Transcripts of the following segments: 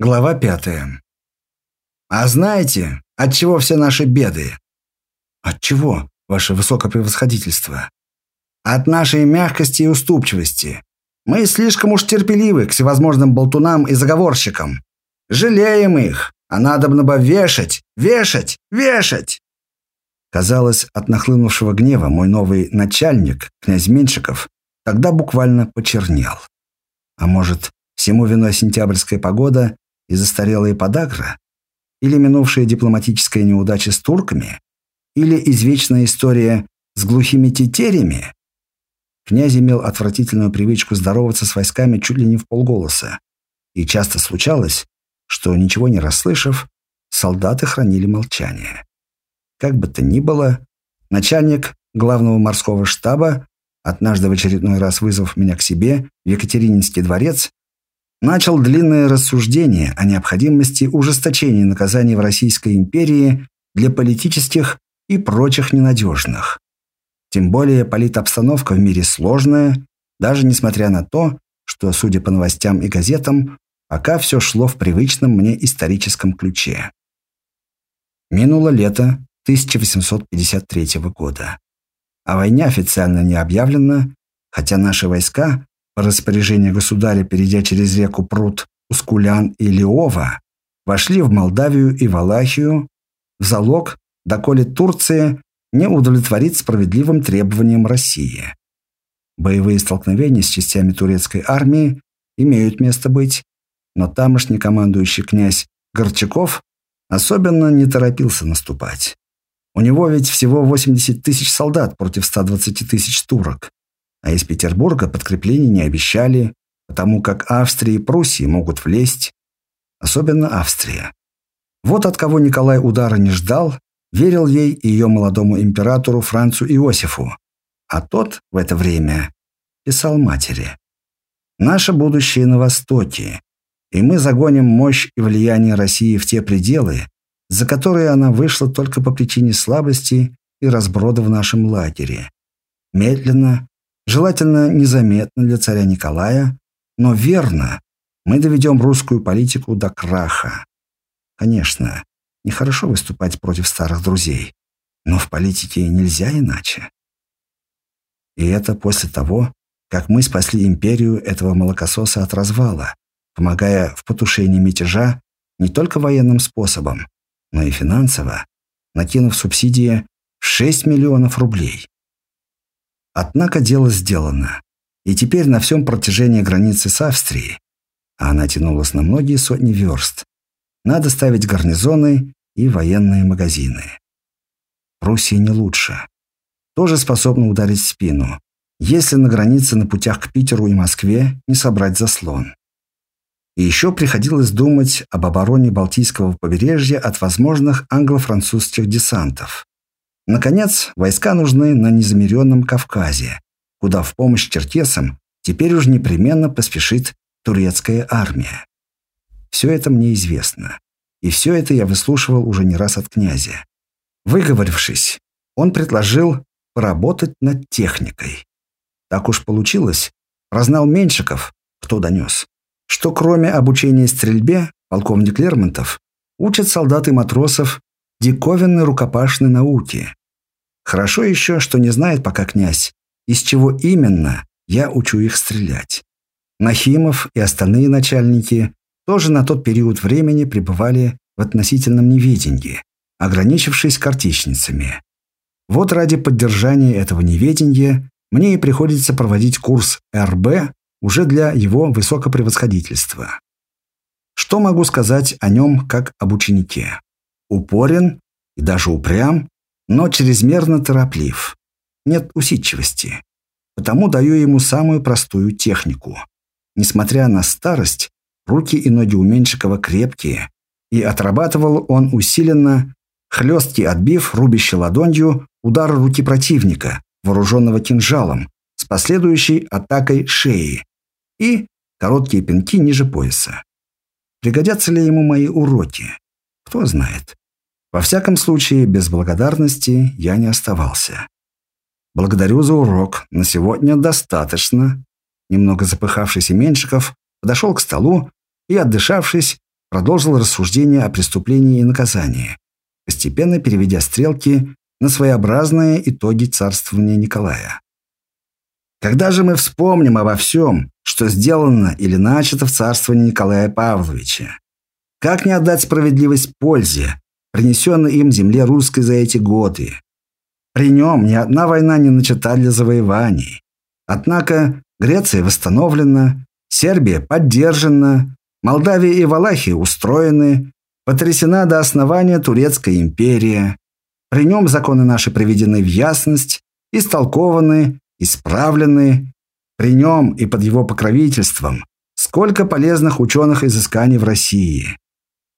Глава пятая. А знаете, от чего все наши беды? От чего, ваше высокопревосходительство? От нашей мягкости и уступчивости. Мы слишком уж терпеливы к всевозможным болтунам и заговорщикам. Жалеем их, а надо бы вешать, вешать, вешать. Казалось, от нахлынувшего гнева мой новый начальник, князь Меньшиков, тогда буквально почернел. А может, всему виной сентябрьская погода и застарелые подагра? Или минувшая дипломатическая неудача с турками? Или извечная история с глухими тетерями? Князь имел отвратительную привычку здороваться с войсками чуть ли не в полголоса. И часто случалось, что, ничего не расслышав, солдаты хранили молчание. Как бы то ни было, начальник главного морского штаба, однажды в очередной раз вызвав меня к себе в Екатерининский дворец, начал длинное рассуждение о необходимости ужесточения наказаний в Российской империи для политических и прочих ненадежных. Тем более политобстановка в мире сложная, даже несмотря на то, что, судя по новостям и газетам, пока все шло в привычном мне историческом ключе. Минуло лето 1853 года. О войне официально не объявлено, хотя наши войска по распоряжению государя, перейдя через реку Прут, Ускулян и Лиова, вошли в Молдавию и Валахию в залог, доколе Турция не удовлетворит справедливым требованиям России. Боевые столкновения с частями турецкой армии имеют место быть, но тамошний командующий князь Горчаков особенно не торопился наступать. У него ведь всего 80 тысяч солдат против 120 тысяч турок. А из Петербурга подкреплений не обещали, потому как Австрия и Пруссия могут влезть. Особенно Австрия. Вот от кого Николай удара не ждал, верил ей и ее молодому императору Францу Иосифу. А тот в это время писал матери. «Наше будущее на Востоке, и мы загоним мощь и влияние России в те пределы, за которые она вышла только по причине слабости и разброда в нашем лагере. Медленно, Желательно незаметно для царя Николая, но верно, мы доведем русскую политику до краха. Конечно, нехорошо выступать против старых друзей, но в политике нельзя иначе. И это после того, как мы спасли империю этого молокососа от развала, помогая в потушении мятежа не только военным способом, но и финансово, накинув субсидии в 6 миллионов рублей. Однако дело сделано. И теперь на всем протяжении границы с Австрией, а она тянулась на многие сотни верст, надо ставить гарнизоны и военные магазины. Пруссия не лучше. Тоже способна ударить в спину, если на границе на путях к Питеру и Москве не собрать заслон. И еще приходилось думать об обороне Балтийского побережья от возможных англо-французских десантов. Наконец, войска нужны на незамеренном Кавказе, куда в помощь черкесам теперь уж непременно поспешит турецкая армия. Все это мне известно. И все это я выслушивал уже не раз от князя. Выговорившись, он предложил поработать над техникой. Так уж получилось, прознал Меньшиков, кто донес, что кроме обучения стрельбе, полковник Лермонтов учит солдат и матросов диковинной рукопашной науки. Хорошо еще, что не знает пока князь, из чего именно я учу их стрелять. Нахимов и остальные начальники тоже на тот период времени пребывали в относительном неведении, ограничившись картечницами. Вот ради поддержания этого неведения мне и приходится проводить курс РБ уже для его высокопревосходительства. Что могу сказать о нем как об ученике? Упорен и даже упрям, но чрезмерно тороплив. Нет усидчивости. Потому даю ему самую простую технику. Несмотря на старость, руки и ноги у Меньшикова крепкие, и отрабатывал он усиленно, хлесткий отбив, рубящий ладонью, удар руки противника, вооруженного кинжалом, с последующей атакой шеи, и короткие пинки ниже пояса. Пригодятся ли ему мои уроки? Кто знает. Во всяком случае, без благодарности я не оставался. Благодарю за урок. На сегодня достаточно. Немного запыхавшийся Меньшиков подошел к столу и, отдышавшись, продолжил рассуждение о преступлении и наказании, постепенно переведя стрелки на своеобразные итоги царствования Николая. Когда же мы вспомним обо всем, что сделано или начато в царствовании Николая Павловича? Как не отдать справедливость пользе, принесенной им земле русской за эти годы? При нем ни одна война не начата для завоеваний. Однако Греция восстановлена, Сербия поддержана, Молдавия и Валахия устроены, потрясена до основания Турецкая империя. При нем законы наши приведены в ясность, истолкованы, исправлены. При нем и под его покровительством сколько полезных ученых изысканий в России.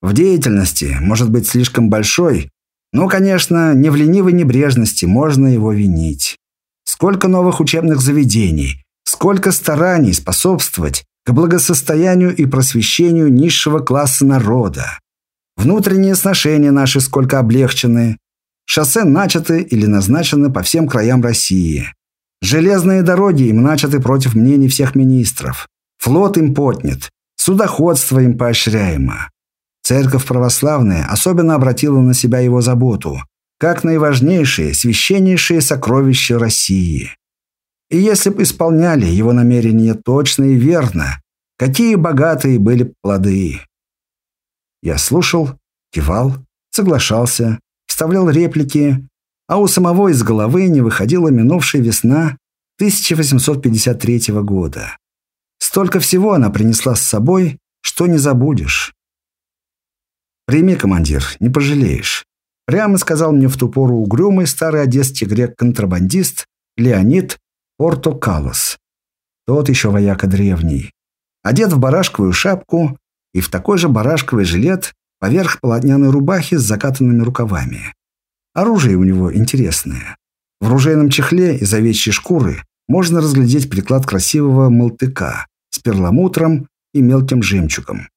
В деятельности может быть слишком большой, но, конечно, не в ленивой небрежности можно его винить. Сколько новых учебных заведений, сколько стараний способствовать к благосостоянию и просвещению низшего класса народа. Внутренние сношения наши сколько облегчены. Шоссе начаты или назначены по всем краям России. Железные дороги им начаты против мнений всех министров. Флот им поднят. Судоходство им поощряемо. Церковь православная особенно обратила на себя его заботу, как наиважнейшее, священнейшее сокровище России. И если бы исполняли его намерения точно и верно, какие богатые были плоды. Я слушал, кивал, соглашался, вставлял реплики, а у самого из головы не выходила минувшая весна 1853 года. Столько всего она принесла с собой, что не забудешь. «Прими, командир, не пожалеешь», — прямо сказал мне в ту пору угрюмый старый одесский грек-контрабандист Леонид Порто Калос. Тот еще вояка древний. Одет в барашковую шапку и в такой же барашковый жилет поверх полотняной рубахи с закатанными рукавами. Оружие у него интересное. В ружейном чехле из овечьей шкуры можно разглядеть приклад красивого молтыка с перламутром и мелким жемчугом.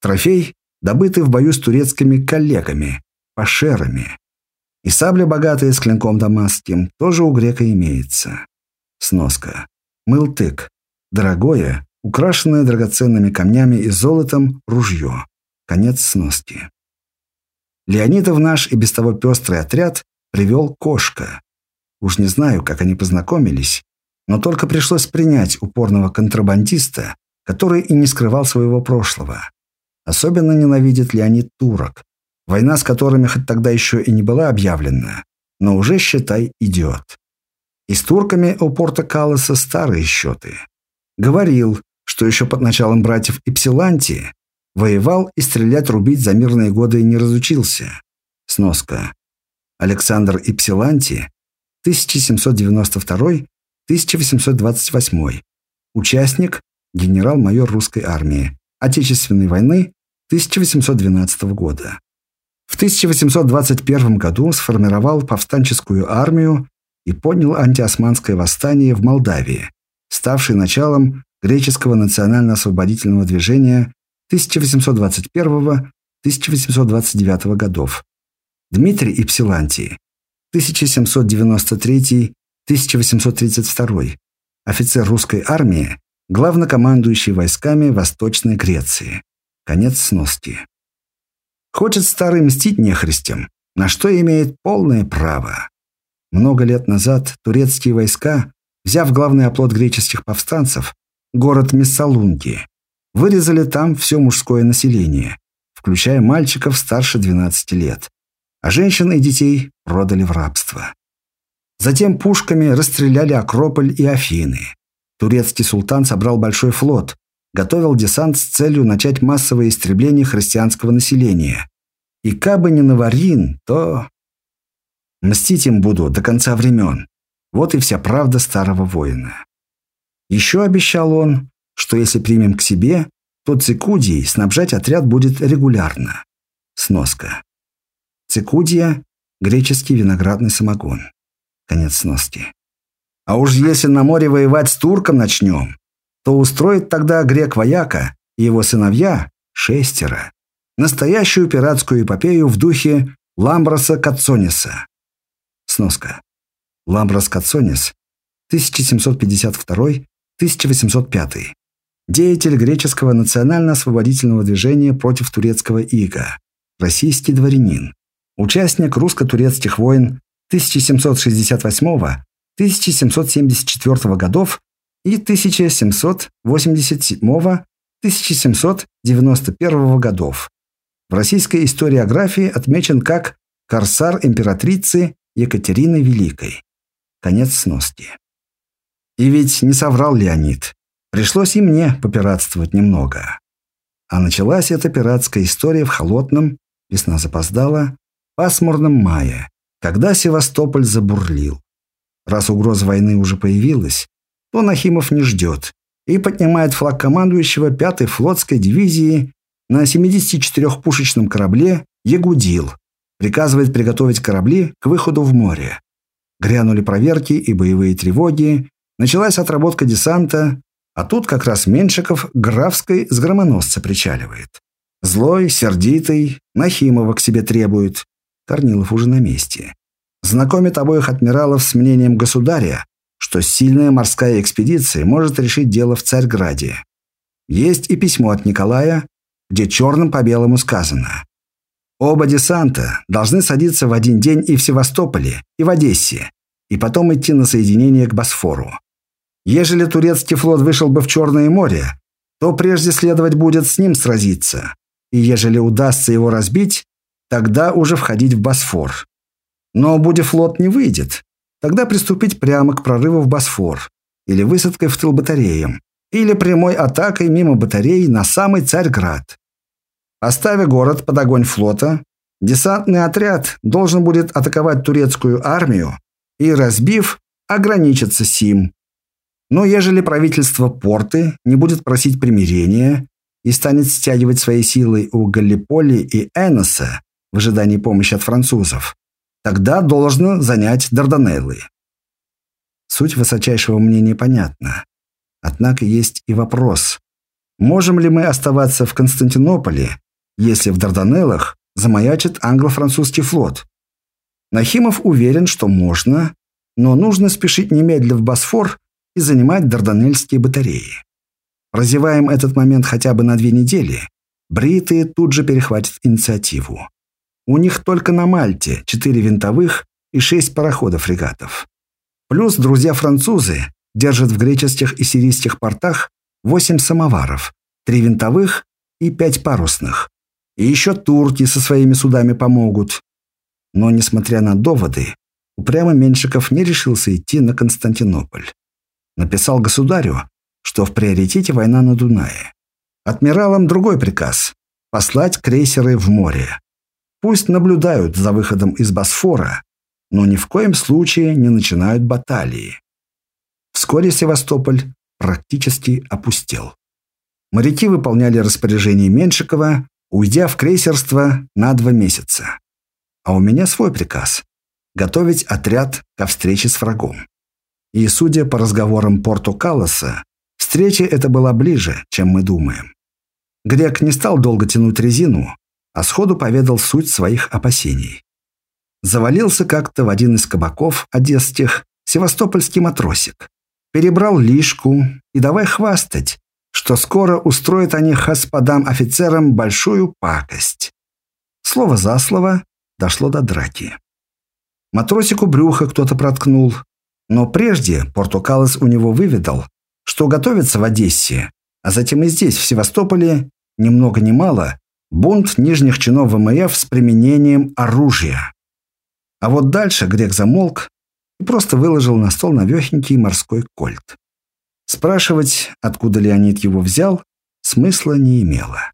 Трофей, добытый в бою с турецкими коллегами, пашерами. И сабля богатая с клинком дамасским тоже у грека имеется. Сноска. Мылтык. Дорогое, украшенное драгоценными камнями и золотом ружье. Конец сноски. Леонидов наш и без того пестрый отряд привел кошка. Уж не знаю, как они познакомились, но только пришлось принять упорного контрабандиста, который и не скрывал своего прошлого. Особенно ненавидит Леонид турок, война с которыми хоть тогда еще и не была объявлена, но уже, считай, идет. И с турками у порта Калоса старые счеты. Говорил, что еще под началом братьев Ипсиланти Воевал и стрелять рубить за мирные годы не разучился. Сноска. Александр Ипсиланти, 1792-1828. Участник, генерал-майор русской армии. Отечественной войны 1812 года. В 1821 году сформировал повстанческую армию и поднял антиосманское восстание в Молдавии, ставшее началом греческого национально-освободительного движения 1821-1829 годов. Дмитрий Ипсилантий, 1793-1832, офицер русской армии, главнокомандующий войсками Восточной Греции. Конец сноски. Хочет старый мстить нехристям, на что имеет полное право. Много лет назад турецкие войска, взяв главный оплот греческих повстанцев, город Мессалунки, Вырезали там все мужское население, включая мальчиков старше 12 лет, а женщин и детей продали в рабство. Затем пушками расстреляли Акрополь и Афины. Турецкий султан собрал большой флот, готовил десант с целью начать массовое истребление христианского населения. И кабы не Наварин, то... Мстить им буду до конца времен. Вот и вся правда старого воина. Еще обещал он, что если примем к себе, то цикудией снабжать отряд будет регулярно. Сноска. Цикудия – греческий виноградный самогон. Конец сноски. А уж если на море воевать с турком начнем, то устроит тогда грек-вояка и его сыновья шестеро. Настоящую пиратскую эпопею в духе Ламброса Кацониса. Сноска. Ламброс Кацонис, 1752-1805 деятель греческого национально-освободительного движения против турецкого ига, российский дворянин, участник русско-турецких войн 1768-1774 годов и 1787-1791 годов. В российской историографии отмечен как корсар императрицы Екатерины Великой. Конец сноски. И ведь не соврал Леонид. Пришлось и мне попиратствовать немного. А началась эта пиратская история в холодном, весна запоздала, пасмурном мае, когда Севастополь забурлил. Раз угроза войны уже появилась, то Нахимов не ждет и поднимает флаг командующего 5-й флотской дивизии на 74-пушечном корабле «Ягудил», приказывает приготовить корабли к выходу в море. Грянули проверки и боевые тревоги, началась отработка десанта, а тут как раз Меншиков графской с громоносца причаливает. Злой, сердитый, Нахимова к себе требует. Корнилов уже на месте. Знакомит обоих адмиралов с мнением государя, что сильная морская экспедиция может решить дело в Царьграде. Есть и письмо от Николая, где черным по белому сказано. Оба десанта должны садиться в один день и в Севастополе, и в Одессе, и потом идти на соединение к Босфору. Ежели турецкий флот вышел бы в Черное море, то прежде следовать будет с ним сразиться, и ежели удастся его разбить, тогда уже входить в Босфор. Но будь флот не выйдет, тогда приступить прямо к прорыву в Босфор, или высадкой в тыл батареям, или прямой атакой мимо батарей на самый Царьград. Оставя город под огонь флота, десантный отряд должен будет атаковать турецкую армию и, разбив, ограничиться сим. Но ежели правительство Порты не будет просить примирения и станет стягивать свои силы у Галлиполи и Эноса в ожидании помощи от французов, тогда должно занять Дарданеллы. Суть высочайшего мнения понятна. Однако есть и вопрос. Можем ли мы оставаться в Константинополе, если в Дарданеллах замаячит англо-французский флот? Нахимов уверен, что можно, но нужно спешить немедленно в Босфор и занимать Дарданельские батареи. Разеваем этот момент хотя бы на две недели, бритые тут же перехватят инициативу. У них только на Мальте четыре винтовых и шесть пароходов-фрегатов. Плюс друзья-французы держат в греческих и сирийских портах восемь самоваров, три винтовых и пять парусных. И еще турки со своими судами помогут. Но, несмотря на доводы, упрямо Меньшиков не решился идти на Константинополь. Написал государю, что в приоритете война на Дунае. Адмиралам другой приказ – послать крейсеры в море. Пусть наблюдают за выходом из Босфора, но ни в коем случае не начинают баталии. Вскоре Севастополь практически опустел. Моряки выполняли распоряжение Меншикова, уйдя в крейсерство на два месяца. А у меня свой приказ – готовить отряд ко встрече с врагом. И, судя по разговорам Порту Калласа, встреча эта была ближе, чем мы думаем. Грек не стал долго тянуть резину, а сходу поведал суть своих опасений. Завалился как-то в один из кабаков одесских севастопольский матросик. Перебрал лишку и давай хвастать, что скоро устроят они господам офицерам большую пакость. Слово за слово дошло до драки. Матросику брюхо кто-то проткнул, но прежде Портукалес у него выведал, что готовится в Одессе, а затем и здесь, в Севастополе, ни много ни мало, бунт нижних чинов ВМФ с применением оружия. А вот дальше грек замолк и просто выложил на стол навехенький морской кольт. Спрашивать, откуда Леонид его взял, смысла не имело.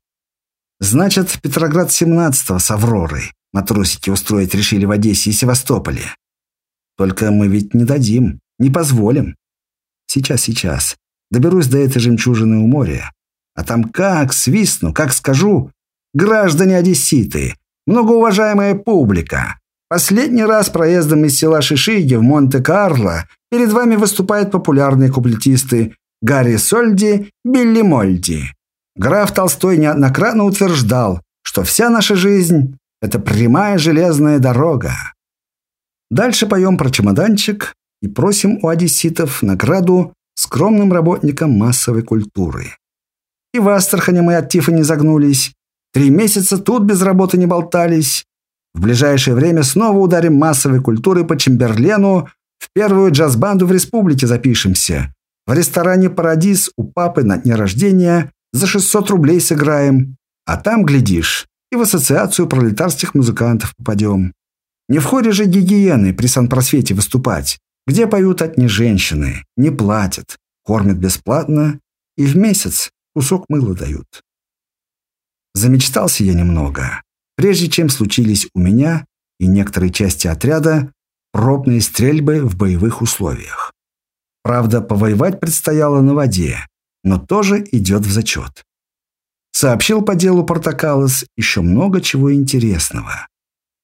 Значит, Петроград-17 с Авророй матросики устроить решили в Одессе и Севастополе. Только мы ведь не дадим, не позволим. Сейчас, сейчас. Доберусь до этой жемчужины у моря. А там как свистну, как скажу. Граждане одесситы, многоуважаемая публика. Последний раз проездом из села Шишиги в Монте-Карло перед вами выступают популярные куплетисты Гарри Сольди, Билли Мольди. Граф Толстой неоднократно утверждал, что вся наша жизнь – это прямая железная дорога. Дальше поем про чемоданчик и просим у одесситов награду скромным работникам массовой культуры. И в Астрахани мы от тифа не загнулись. Три месяца тут без работы не болтались. В ближайшее время снова ударим массовой культурой по Чемберлену, в первую джаз-банду в республике запишемся. В ресторане «Парадис» у папы на дне рождения за 600 рублей сыграем. А там, глядишь, и в ассоциацию пролетарских музыкантов попадем. Не в ходе же гигиены при санпросвете выступать, где поют одни женщины, не платят, кормят бесплатно и в месяц кусок мыла дают. Замечтался я немного, прежде чем случились у меня и некоторой части отряда пробные стрельбы в боевых условиях. Правда, повоевать предстояло на воде, но тоже идет в зачет. Сообщил по делу Портакалос еще много чего интересного.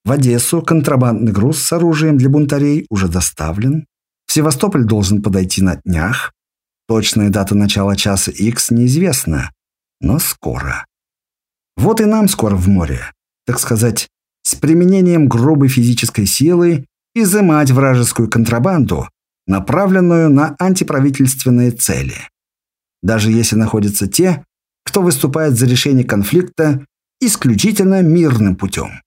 В Одессу контрабандный груз с оружием для бунтарей уже доставлен. В Севастополь должен подойти на днях. Точная дата начала часа X неизвестна, но скоро. Вот и нам скоро в море, так сказать, с применением грубой физической силы изымать вражескую контрабанду, направленную на антиправительственные цели. Даже если находятся те, кто выступает за решение конфликта исключительно мирным путем.